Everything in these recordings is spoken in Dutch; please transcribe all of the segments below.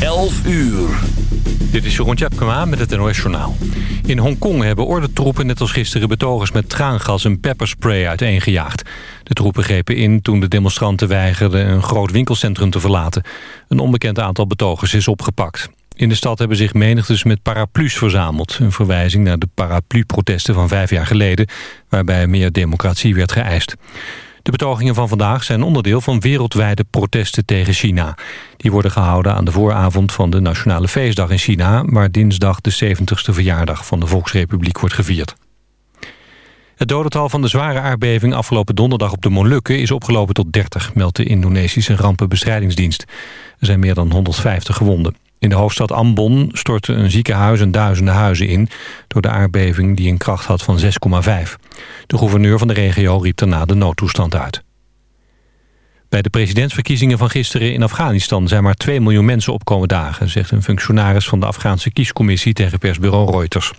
11 uur. Dit is Jeroen Tjepkema met het NOS Journaal. In Hongkong hebben ordentroepen net als gisteren betogers met traangas en pepperspray uiteengejaagd. De troepen grepen in toen de demonstranten weigerden een groot winkelcentrum te verlaten. Een onbekend aantal betogers is opgepakt. In de stad hebben zich menigtes met paraplu's verzameld. Een verwijzing naar de paraplu-protesten van vijf jaar geleden... waarbij meer democratie werd geëist. De betogingen van vandaag zijn onderdeel van wereldwijde protesten tegen China. Die worden gehouden aan de vooravond van de Nationale Feestdag in China... waar dinsdag de 70ste verjaardag van de Volksrepubliek wordt gevierd. Het dodental van de zware aardbeving afgelopen donderdag op de Molukken is opgelopen tot 30, meldt de Indonesische rampenbestrijdingsdienst. Er zijn meer dan 150 gewonden. In de hoofdstad Ambon stortten een ziekenhuis en duizenden huizen in... door de aardbeving die een kracht had van 6,5. De gouverneur van de regio riep daarna de noodtoestand uit. Bij de presidentsverkiezingen van gisteren in Afghanistan... zijn maar 2 miljoen mensen opkomen dagen... zegt een functionaris van de Afghaanse kiescommissie tegen persbureau Reuters.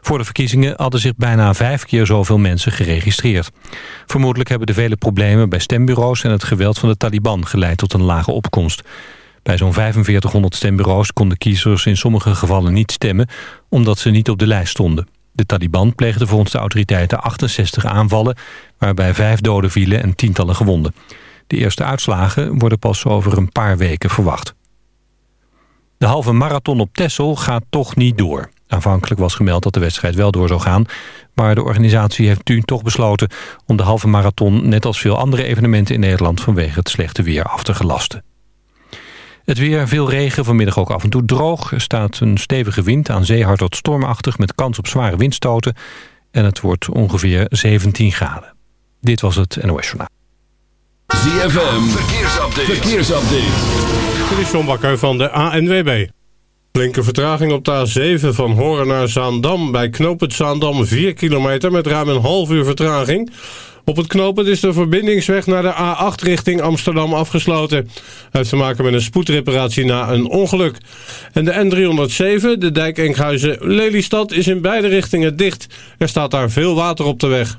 Voor de verkiezingen hadden zich bijna vijf keer zoveel mensen geregistreerd. Vermoedelijk hebben de vele problemen bij stembureaus... en het geweld van de Taliban geleid tot een lage opkomst... Bij zo'n 4500 stembureaus konden kiezers in sommige gevallen niet stemmen... omdat ze niet op de lijst stonden. De Taliban pleegde volgens de autoriteiten 68 aanvallen... waarbij vijf doden vielen en tientallen gewonden. De eerste uitslagen worden pas over een paar weken verwacht. De halve marathon op Texel gaat toch niet door. Aanvankelijk was gemeld dat de wedstrijd wel door zou gaan... maar de organisatie heeft nu toch besloten... om de halve marathon net als veel andere evenementen in Nederland... vanwege het slechte weer af te gelasten. Het weer, veel regen, vanmiddag ook af en toe droog. Er staat een stevige wind, aan zee hard tot stormachtig... met kans op zware windstoten. En het wordt ongeveer 17 graden. Dit was het NOS Journaal. ZFM, verkeersupdate. verkeersupdate. Dit is John Bakker van de ANWB. Flinke vertraging op de A7 van Horen naar Zaandam. Bij knooppunt Zaandam 4 kilometer met ruim een half uur vertraging... Op het knooppunt is de verbindingsweg naar de A8 richting Amsterdam afgesloten. Het heeft te maken met een spoedreparatie na een ongeluk. En de N307, de dijk Enkhuizen-Lelystad, is in beide richtingen dicht. Er staat daar veel water op de weg.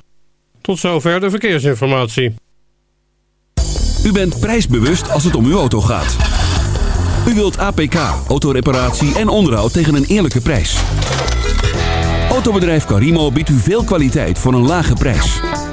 Tot zover de verkeersinformatie. U bent prijsbewust als het om uw auto gaat. U wilt APK, autoreparatie en onderhoud tegen een eerlijke prijs. Autobedrijf Carimo biedt u veel kwaliteit voor een lage prijs.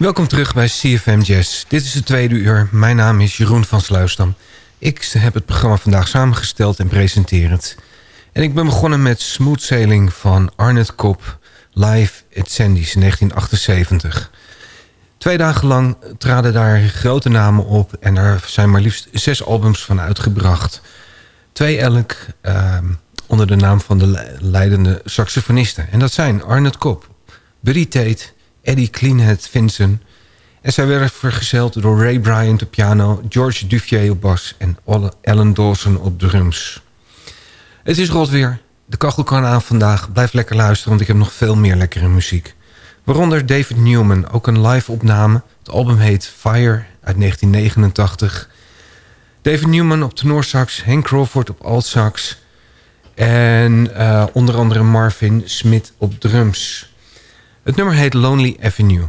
Welkom terug bij CFM Jazz. Dit is het tweede uur. Mijn naam is Jeroen van Sluisdam. Ik heb het programma vandaag samengesteld en presenterend. En ik ben begonnen met Smooth Sailing van Arnett Kop... live at Sandy's in 1978. Twee dagen lang traden daar grote namen op... en er zijn maar liefst zes albums van uitgebracht. Twee elk uh, onder de naam van de leidende saxofonisten. En dat zijn Arnett Kop, Buddy Tate... Eddie Cleanhead Vincent. En zij werden vergezeld door Ray Bryant op piano... George Duvier op bas en Alan Dawson op drums. Het is rot weer. De kachel kan aan vandaag. Blijf lekker luisteren, want ik heb nog veel meer lekkere muziek. Waaronder David Newman, ook een live opname. Het album heet Fire uit 1989. David Newman op tenorsax, Hank Crawford op altsax... en uh, onder andere Marvin Smith op drums... Het nummer heet Lonely Avenue.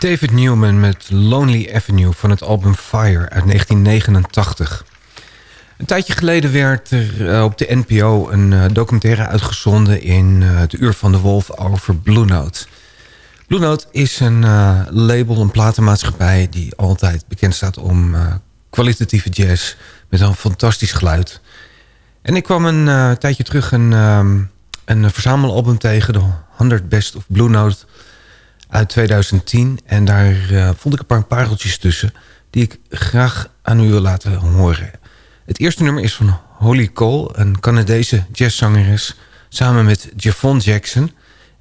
David Newman met Lonely Avenue van het album Fire uit 1989. Een tijdje geleden werd er eh, op de NPO een eh, documentaire uitgezonden... in uh, het Uur van de Wolf over Blue Note. Blue Note is een label, een platenmaatschappij... die altijd bekend staat om kwalitatieve jazz met een fantastisch geluid. En ik kwam een tijdje terug een, een verzamelalbum tegen... de 100 Best of Blue Note uit 2010. En daar uh, vond ik een paar pareltjes tussen... die ik graag aan u wil laten horen. Het eerste nummer is van Holly Cole, een Canadese jazzzangeres... samen met Javon Jackson.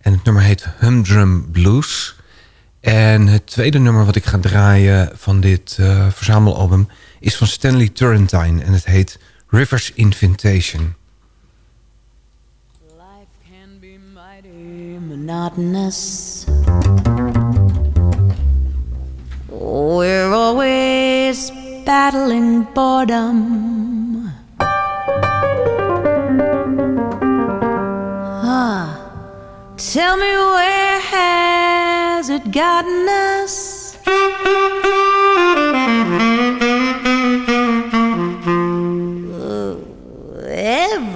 En het nummer heet Humdrum Blues. En het tweede nummer wat ik ga draaien van dit uh, verzamelalbum... is van Stanley Turrentine en het heet Rivers Invitation. Monotonous We're always battling boredom. Ah, tell me where has it gotten us?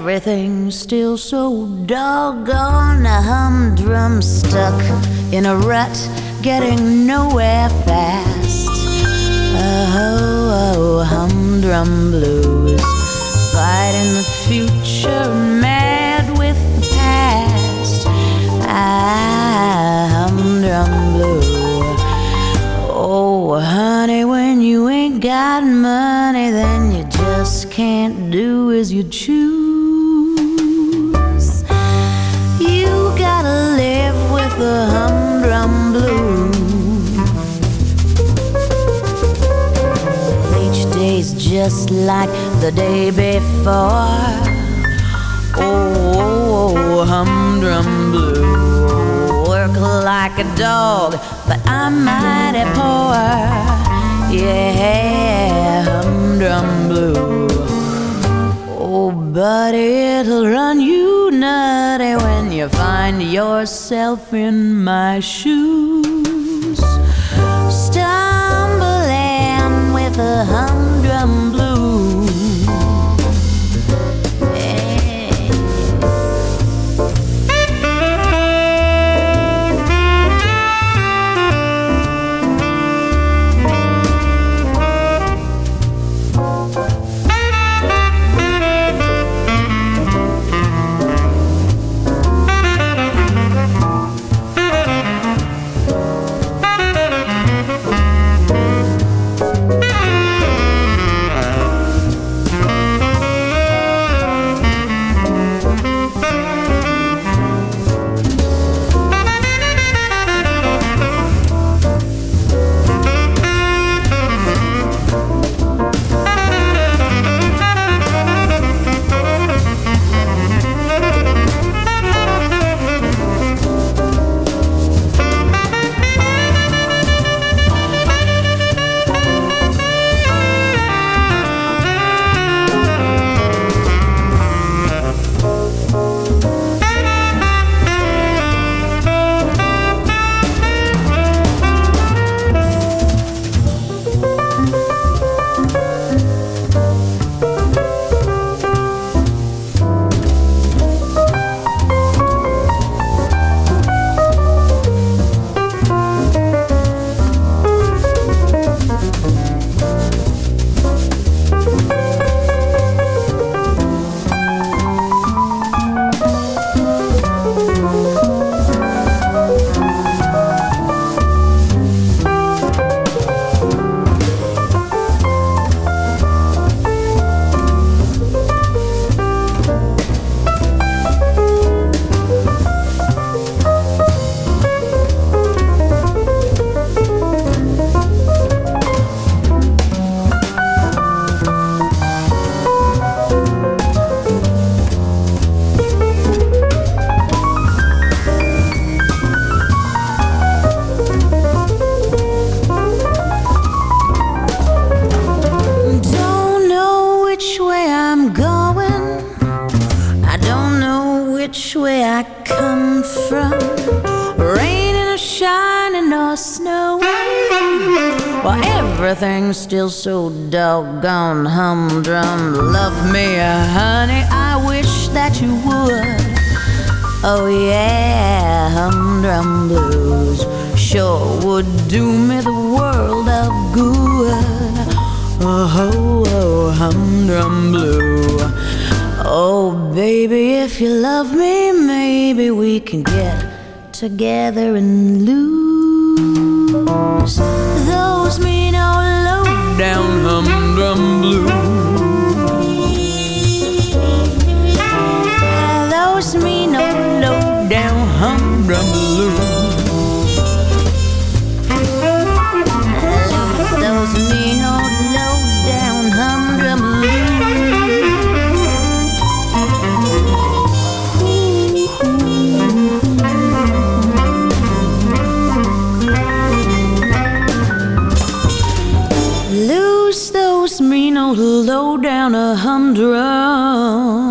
Everything's still so doggone humdrum stuck in a rut getting nowhere fast. Oh, oh humdrum blues, fighting the future, mad with the past. Ah, humdrum blue. Oh, honey, when you ain't got money, then you just can't do as you choose. You gotta live with the humdrum blues. Each day's just like the day before. Oh, humdrum blue. Work like a dog, but I'm mighty poor. Yeah, humdrum blue. Oh, but it'll run you nutty when you find yourself in my shoes. Stumbling with a humdrum blue. Oh, yeah, humdrum blues sure would do me the world of good. Oh, oh, humdrum blue. Oh, baby, if you love me, maybe we can get together and Oh.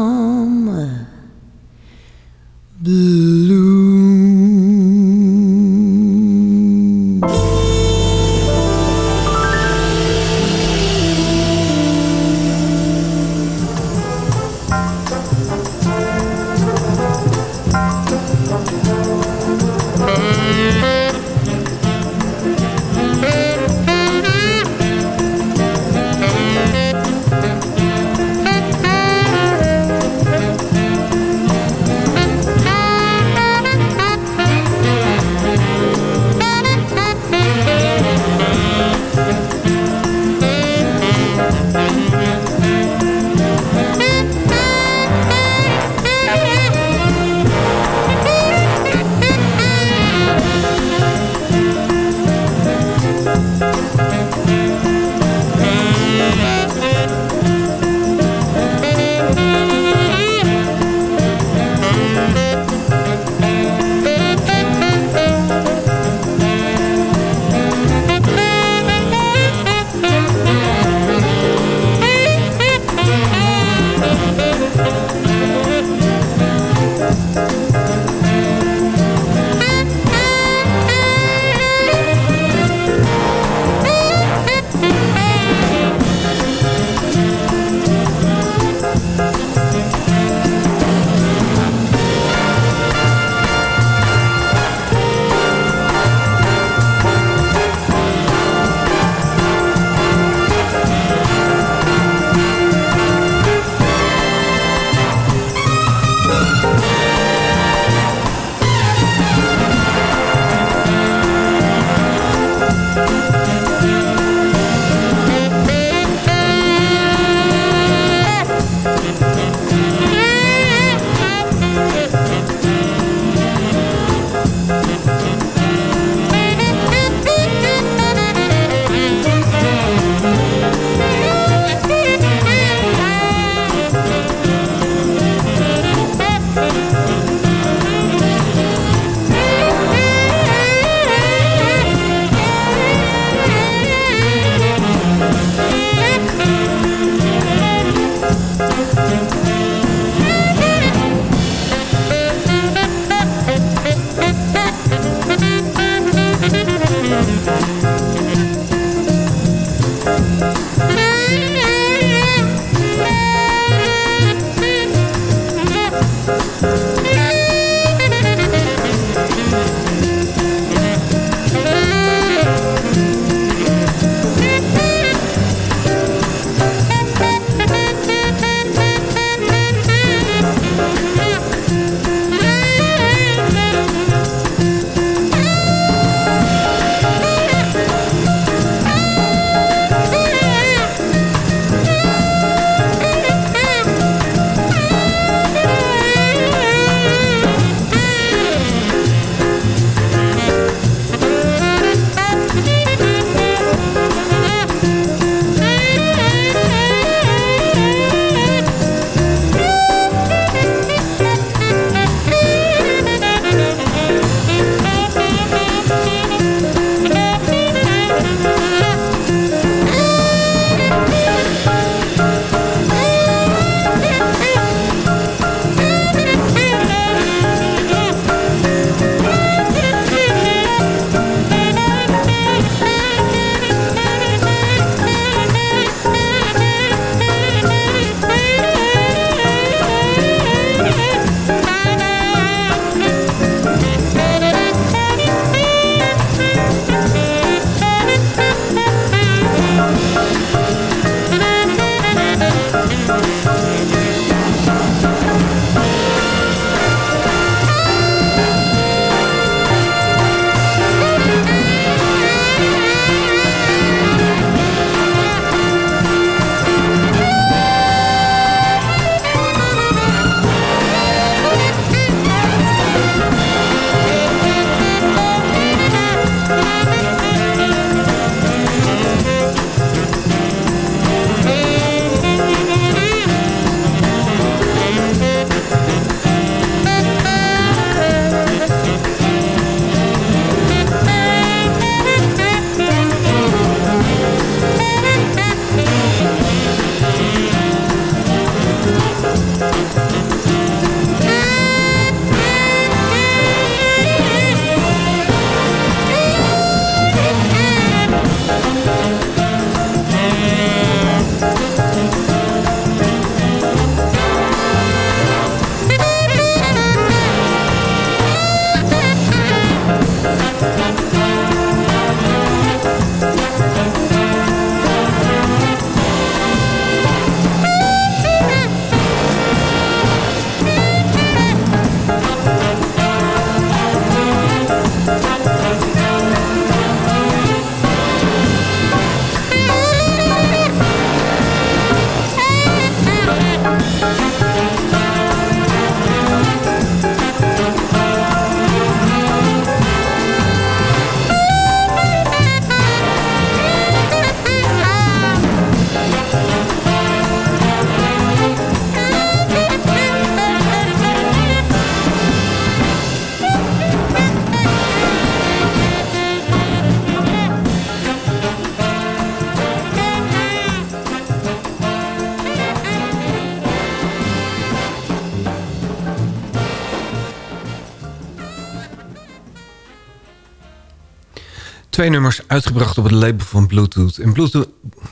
Twee nummers uitgebracht op het label van Bluetooth. En Bluetooth,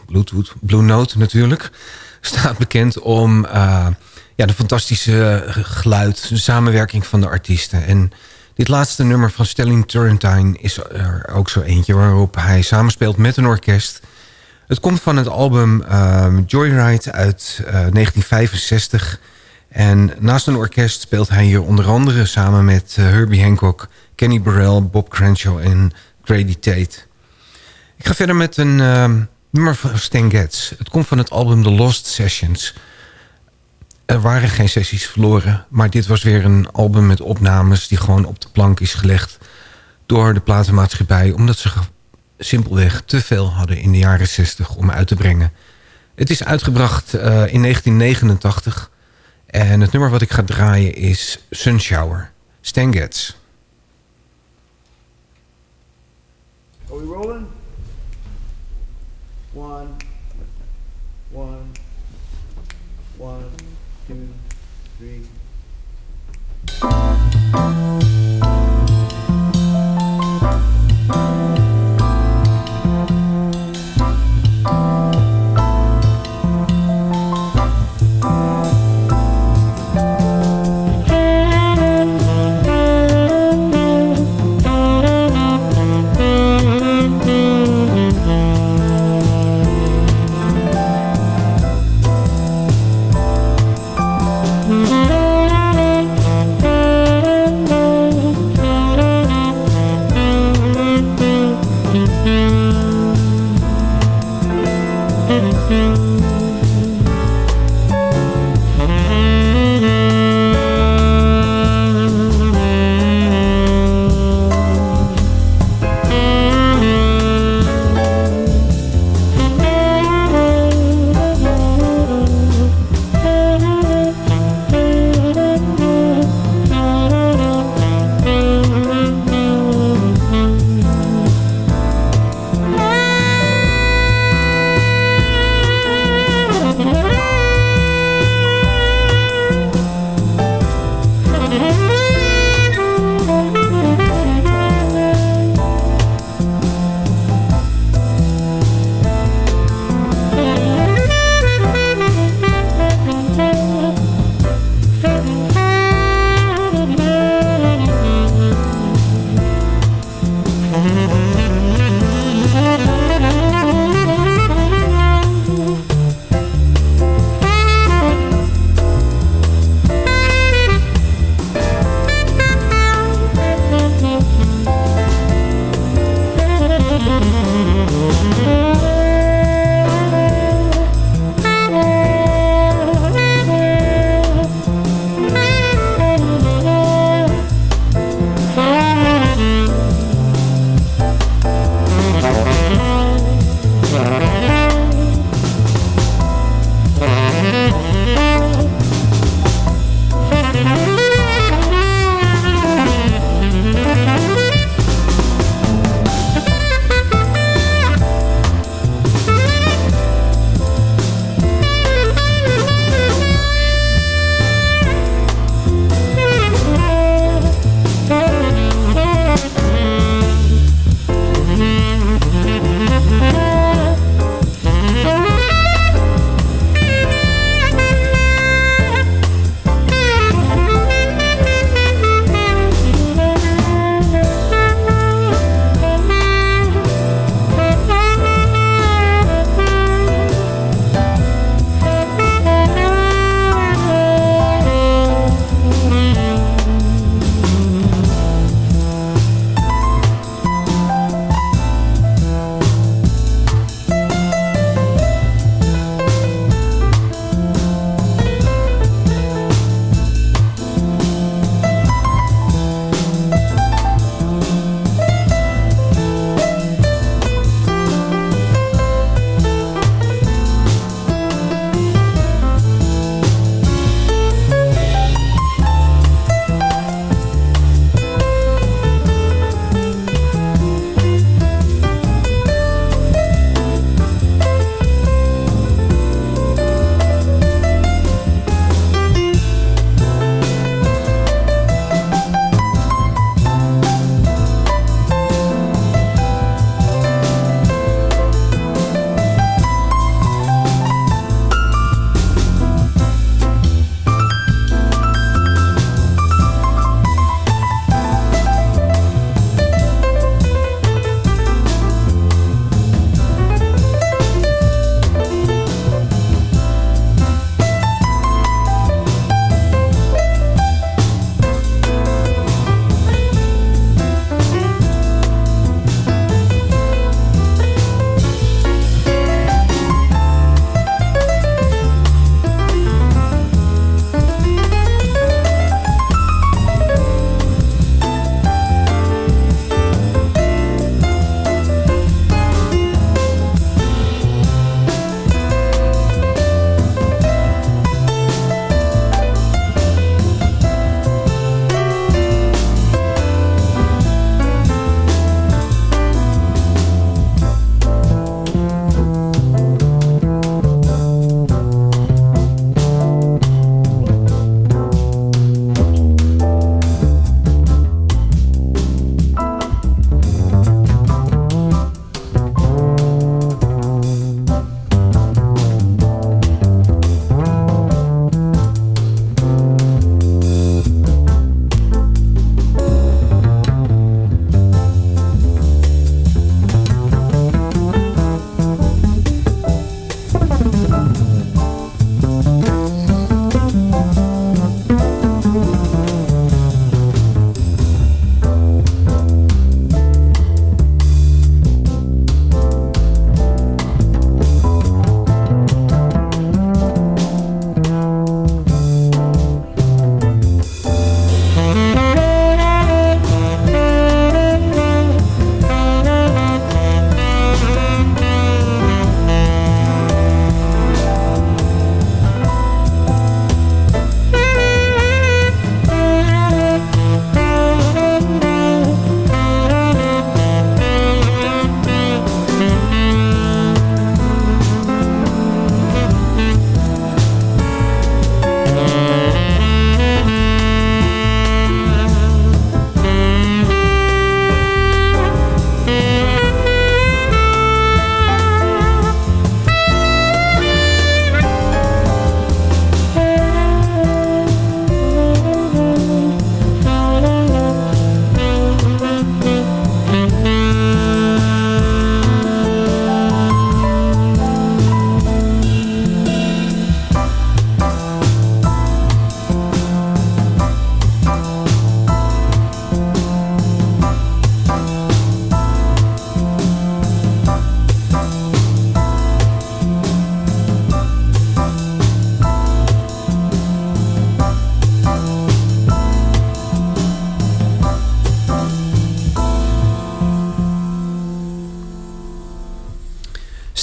Bluetooth Blue Note natuurlijk, staat bekend om uh, ja, de fantastische geluid, de samenwerking van de artiesten. En dit laatste nummer van Stelling Turrentine is er ook zo eentje waarop hij samenspeelt met een orkest. Het komt van het album uh, Joyride uit uh, 1965. En naast een orkest speelt hij hier onder andere samen met Herbie Hancock, Kenny Burrell, Bob Crenshaw en Grady. Ik ga verder met een uh, nummer van Stan Getz. Het komt van het album The Lost Sessions. Er waren geen sessies verloren, maar dit was weer een album met opnames... die gewoon op de plank is gelegd door de platenmaatschappij... omdat ze simpelweg te veel hadden in de jaren 60 om uit te brengen. Het is uitgebracht uh, in 1989 en het nummer wat ik ga draaien is Sunshower. Stan Getz. Are we rolling? One, one, one, two, three.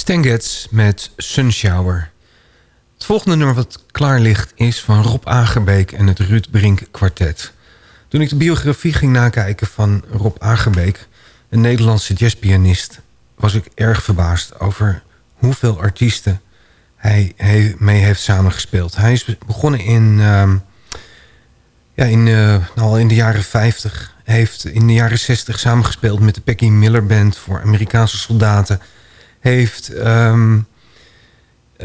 Stan Getz met Sunshower. Het volgende nummer wat klaar ligt is van Rob Agerbeek en het Ruud Brink kwartet. Toen ik de biografie ging nakijken van Rob Agerbeek, een Nederlandse jazzpianist, was ik erg verbaasd over hoeveel artiesten hij mee heeft samengespeeld. Hij is begonnen in, ehm, ja, in, eh, al in de jaren 50. Hij heeft in de jaren 60 samengespeeld met de Peggy Miller Band voor Amerikaanse soldaten. Heeft ehm,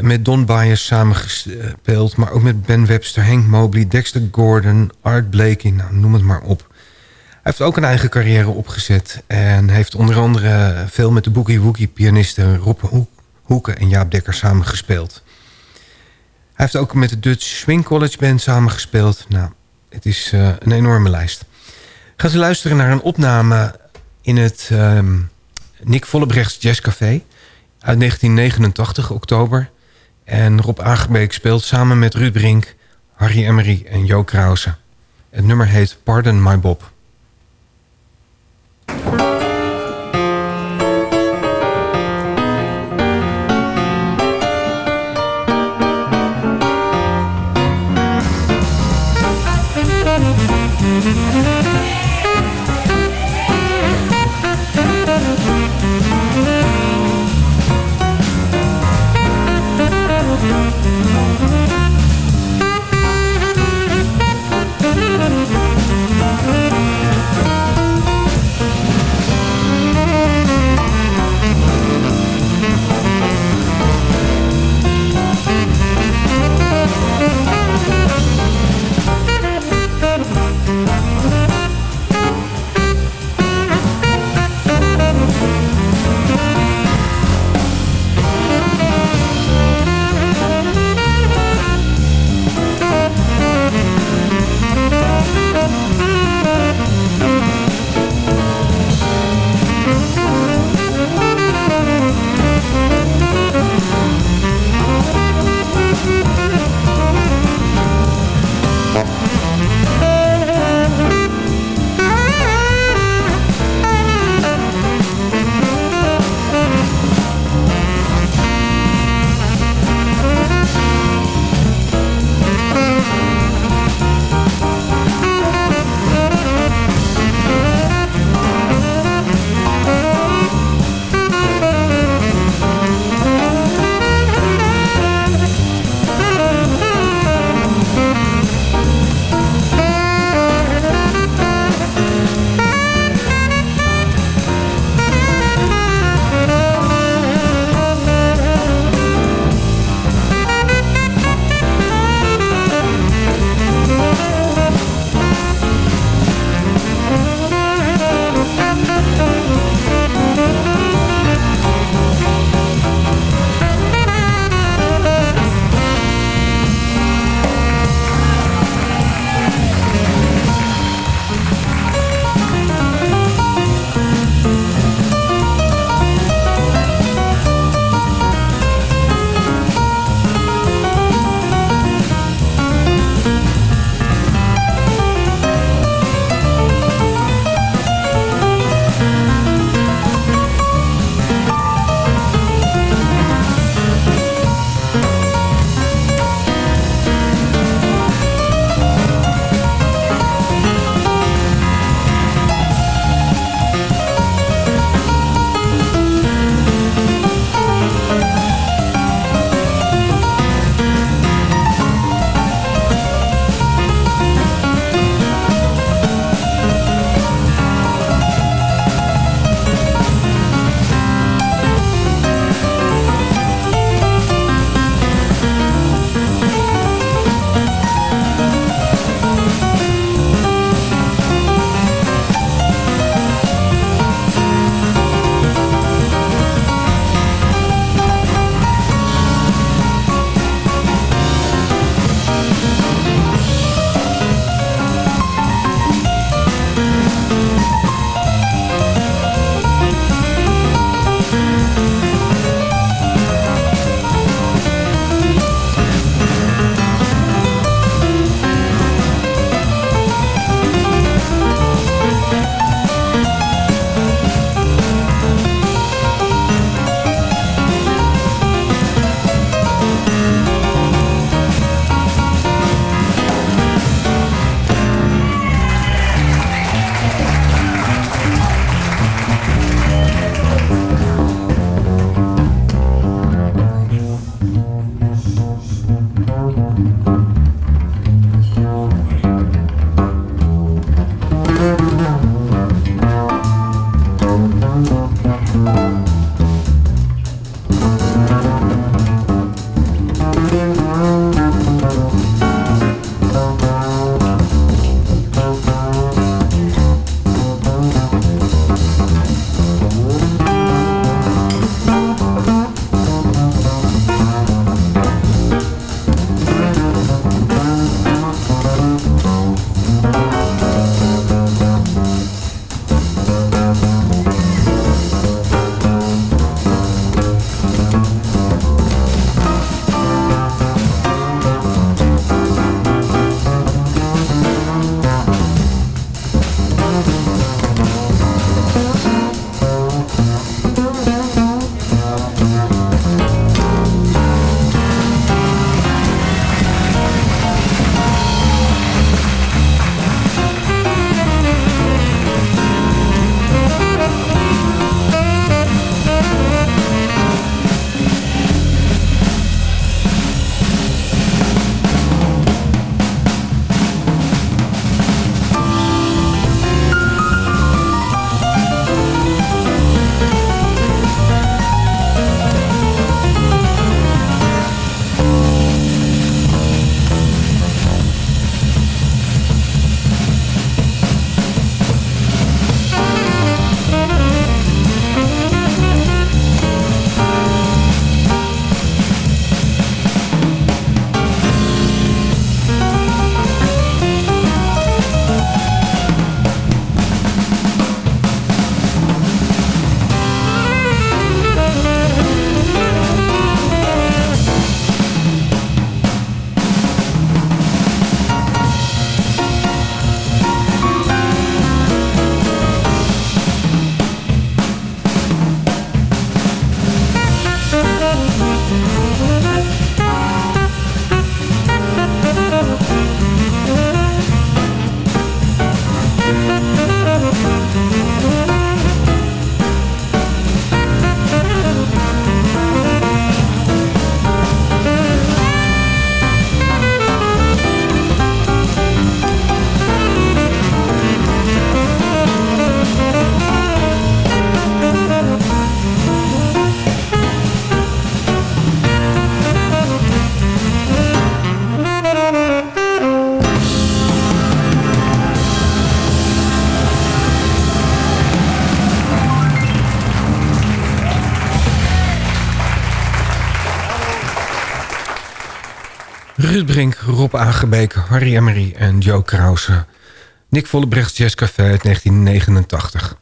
met Don Byers samengespeeld, maar ook met Ben Webster, Hank Mobley, Dexter Gordon, Art Blakey, nou, noem het maar op. Hij heeft ook een eigen carrière opgezet en heeft onder andere veel met de Boogie Woogie pianisten Rob Hoek- Hoeken en Jaap Dekker samengespeeld. Hij heeft ook met de Dutch Swing College Band samengespeeld. Nou, het is eh, een enorme lijst. Gaan ze luisteren naar een opname in het ehm, Nick Vollebrechts Jazzcafé uit 1989, oktober. En Rob Aangebeek speelt samen met Ruud Brink, Harry Emery en Jo Krause. Het nummer heet Pardon My Bob. Rob Aangebeek, Harry Emery en Joe Krause. Nick Vollebrechts Jazzcafé uit 1989.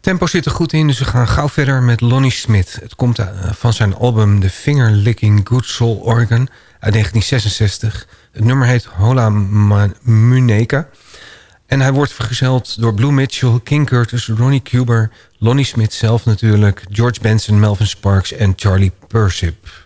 Tempo zit er goed in, dus we gaan gauw verder met Lonnie Smith. Het komt eh, van zijn album The Finger Licking Good Soul Organ uit 1966. Het nummer heet Hola Muneka. En hij wordt vergezeld door Blue Mitchell, King Curtis, Ronnie Cuber... Lonnie Smith zelf natuurlijk, George Benson, Melvin Sparks en Charlie Persip.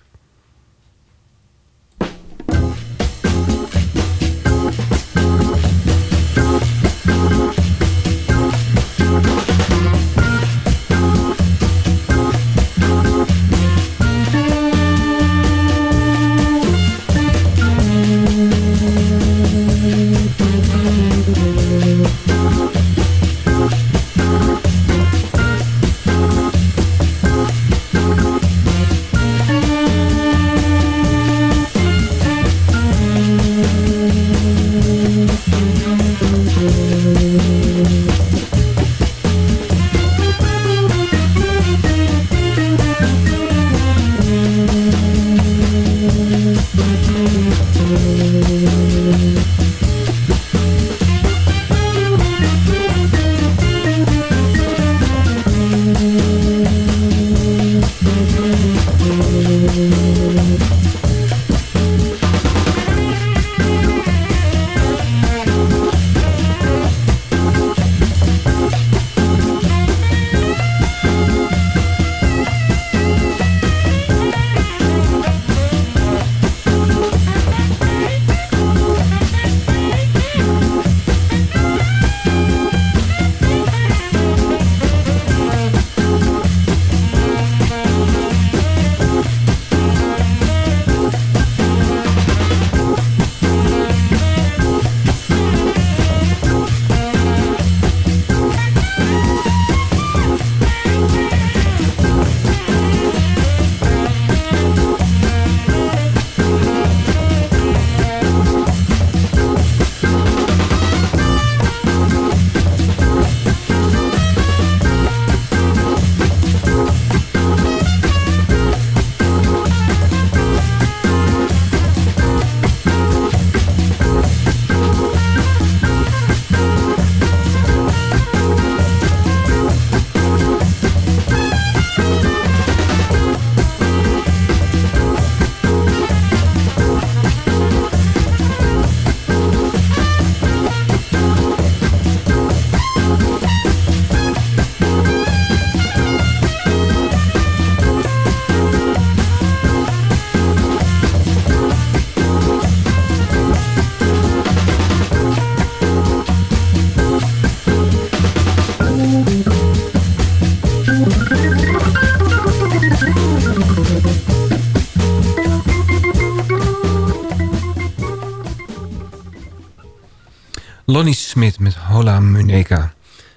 Lonnie Smit met Hola Muneka.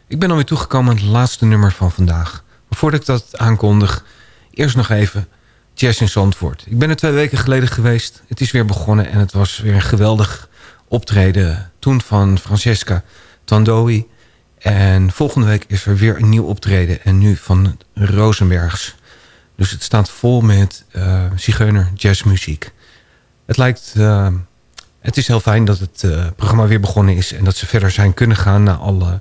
Ik ben alweer toegekomen aan het laatste nummer van vandaag. Maar voordat ik dat aankondig, eerst nog even Jazz in Zandvoort. Ik ben er twee weken geleden geweest. Het is weer begonnen en het was weer een geweldig optreden. Toen van Francesca Tandoi. En volgende week is er weer een nieuw optreden. En nu van Rosenbergs. Dus het staat vol met uh, zigeuner jazzmuziek. Het lijkt... Uh, het is heel fijn dat het uh, programma weer begonnen is... en dat ze verder zijn kunnen gaan na, alle,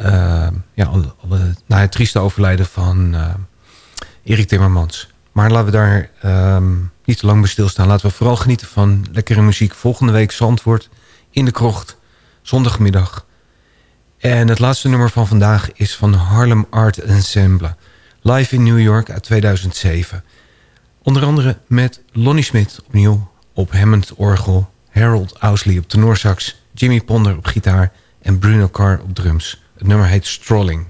uh, ja, alle, na het trieste overlijden van uh, Erik Timmermans. Maar laten we daar um, niet te lang bij stilstaan. Laten we vooral genieten van lekkere muziek. Volgende week Zandvoort in de krocht, zondagmiddag. En het laatste nummer van vandaag is van Harlem Art Ensemble. Live in New York uit 2007. Onder andere met Lonnie Smith opnieuw op Hammond orgel... Harold Ousley op tenorsax, Jimmy Ponder op gitaar en Bruno Carr op drums. Het nummer heet Strolling.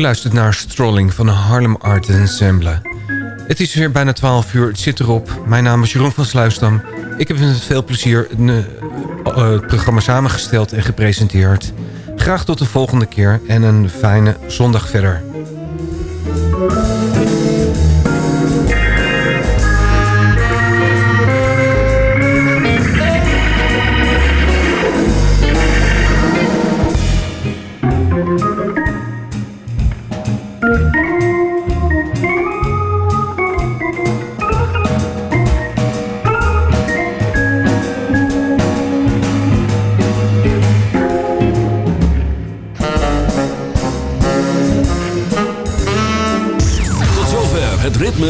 Luistert naar Strolling van de Harlem Art Ensemble. Het is weer bijna 12 uur, het zit erop. Mijn naam is Jeroen van Sluisdam. Ik heb met veel plezier eh, eh, het programma samengesteld en gepresenteerd. Graag tot de volgende keer en een fijne zondag verder.